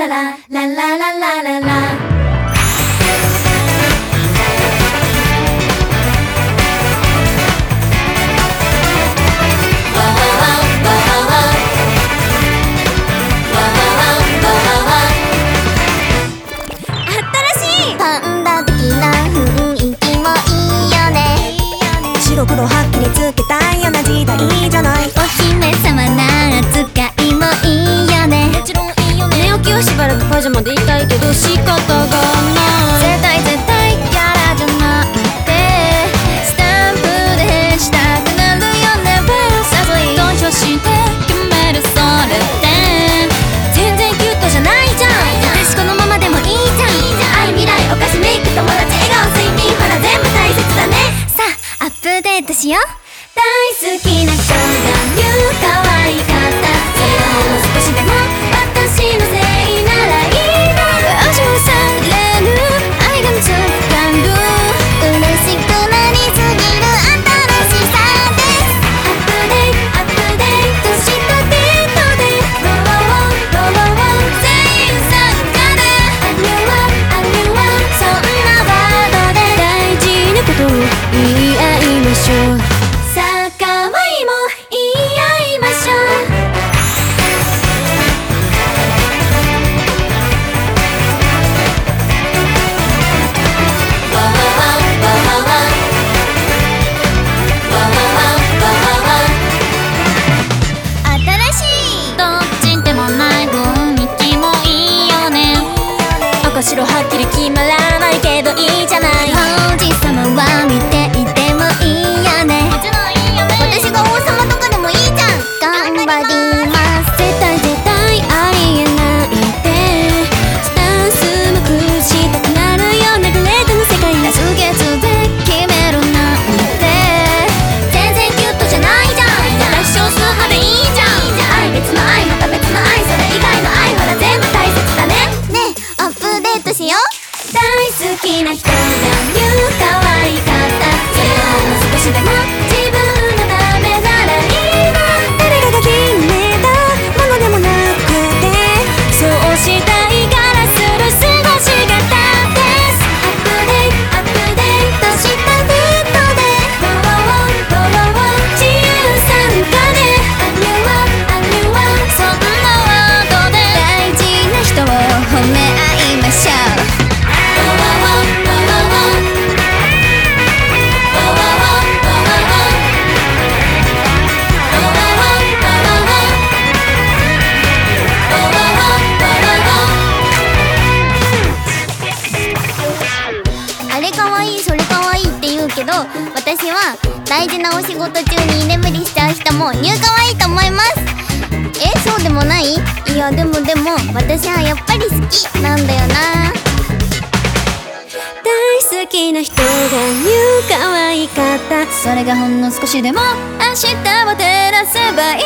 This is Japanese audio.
ララララララララ新しいパンダ的な雰囲気もいいよね白黒はっきりつけたような時代じゃないジャマでいたいけど仕方がない絶対絶対キャラじゃなくてスタンプでしたくなるよねさぞい投票して決めるそれって全然キュートじゃないじゃん私このままでもいいじゃん愛未来お菓子メイク友達笑顔睡眠ほら全部大切だねさあアップデートしよう大好きな人が白はっきり決まらないけどいいじゃない私は大事なお仕事中に居眠りしちゃう人もニューかわいいと思います。えそうでもない？いやでもでも私はやっぱり好きなんだよな。大好きな人が言う可愛かったそれがほんの少しでも明日を照らせばいい。